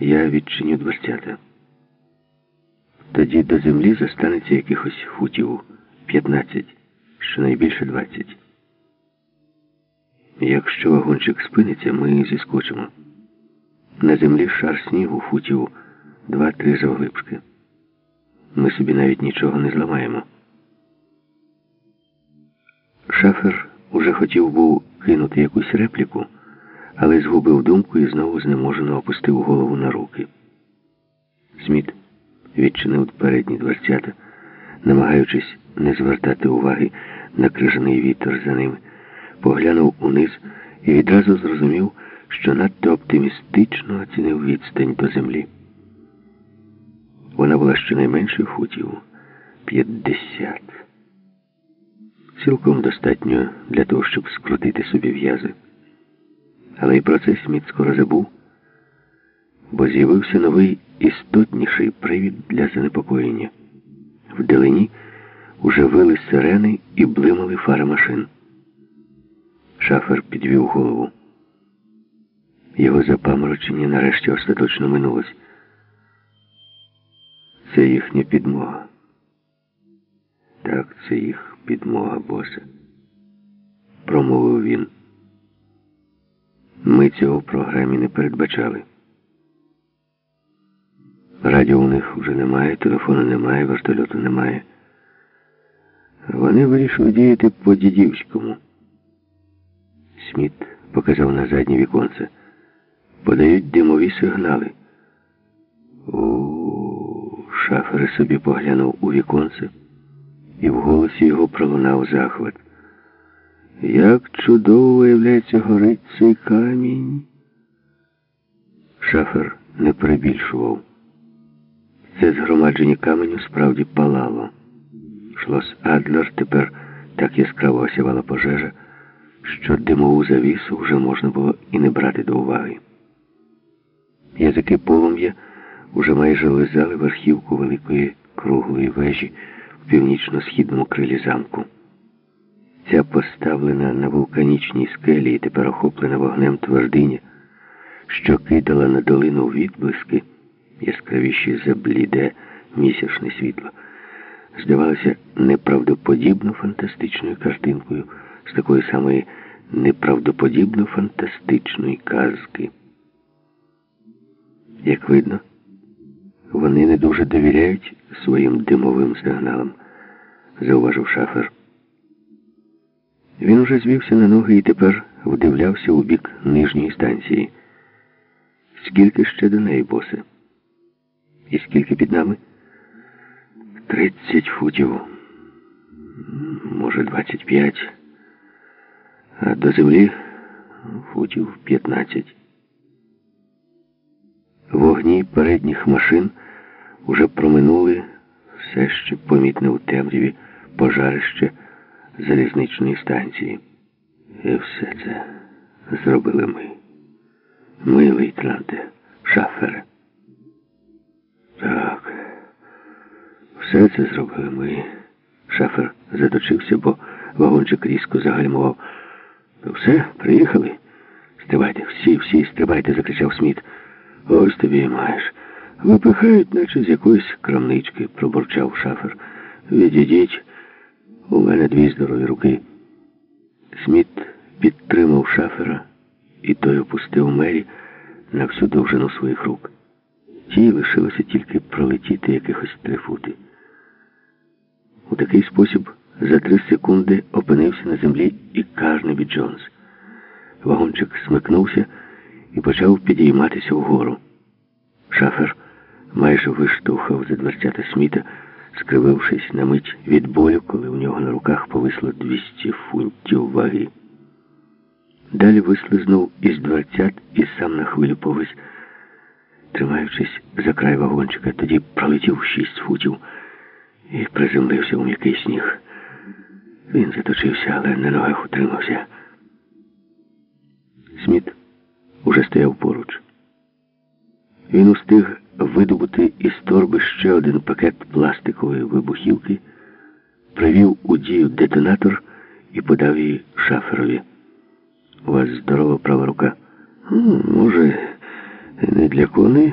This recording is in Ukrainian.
Я відчиню дверцята. Тоді до землі зостанеться якихось футів 15, щонайбільше 20. Якщо вагончик спиниться, ми зіскочимо. На землі шар снігу футів 2-3 завглибшки. Ми собі навіть нічого не зламаємо. Шафер уже хотів був кинути якусь репліку, але згубив думку і знову знеможено опустив голову на руки. Сміт відчинив передні дверцята, намагаючись не звертати уваги на крижаний вітер за ними, поглянув униз і відразу зрозумів, що надто оптимістично оцінив відстань до землі. Вона була щонайменше футів 50. Цілком достатньо для того, щоб скрутити собі в'язи. Але і про це Сміт скоро забув, бо з'явився новий істотніший привід для занепокоєння. Вдалині уже вили сирени і блимали фари машин. Шафер підвів голову. Його запаморочення нарешті остаточно минулось. Це їхня підмога. Так, це їх підмога, боса. Промовив він. Цього в програмі не передбачали. Радіо у них вже немає, телефону немає, вертольоту немає. Вони вирішили діяти по дідівському. Сміт показав на заднє віконце. Подають димові сигнали. У шафер собі поглянув у віконце, і в голосі його пролунав захват. Як чудово виявляється, горить цей камінь. Шафер не перебільшував. Це згромадження каменю справді палало. Шлос Адлер тепер так яскраво осявала пожежа, що димову завісу вже можна було і не брати до уваги. Язики полум'я уже майже лизали верхівку великої круглої вежі в північно-східному крилі замку. Ця поставлена на вулканічній скелі і тепер охоплена вогнем твердиня, що кидала на долину відблиски, яскравіші за бліде місячне світло, здавалося неправдоподібно фантастичною картинкою з такої самої неправдоподібно фантастичної казки. Як видно, вони не дуже довіряють своїм димовим сигналам, зауважив шафер. Він уже звівся на ноги і тепер вдивлявся у бік нижньої станції. Скільки ще до неї, босе? І скільки під нами? Тридцять футів. Може, двадцять п'ять. А до землі футів п'ятнадцять. Вогні передніх машин уже проминули все ще помітне у темряві пожарище залізничної станції. І все це зробили ми. Ми, лейтенанте, шафери. Так, все це зробили ми. Шафер заточився, бо вагончик різко загальмував. Ну все, приїхали. Стрибайте, всі, всі, стрибайте, закричав Сміт. Ось тобі і маєш. Випихають, наче з якоїсь крамнички, пробурчав шафер. Відійдіть. У мене дві здорові руки. Сміт підтримав шафера, і той опустив мері на всю довжину своїх рук. Тій лишилося тільки пролетіти якихось три фути. У такий спосіб за три секунди опинився на землі і Карнебі Джонс. Вагончик смикнувся і почав підійматися вгору. Шафер майже виштовхав за дверцята Сміта, скривившись на мить від болю, коли у нього на руках повисло 200 фунтів ваги. Далі вислизнув із дверцят і сам на хвилю повис, тримаючись за край вагончика, тоді пролетів шість футів і приземлився у м'який сніг. Він заточився, але на ногах утримався. Сміт уже стояв поруч. Він устиг видобути із торби ще один пакет пластикової вибухівки, привів у дію детонатор і подав її шаферові. У вас здорова права рука. Може, не для коней?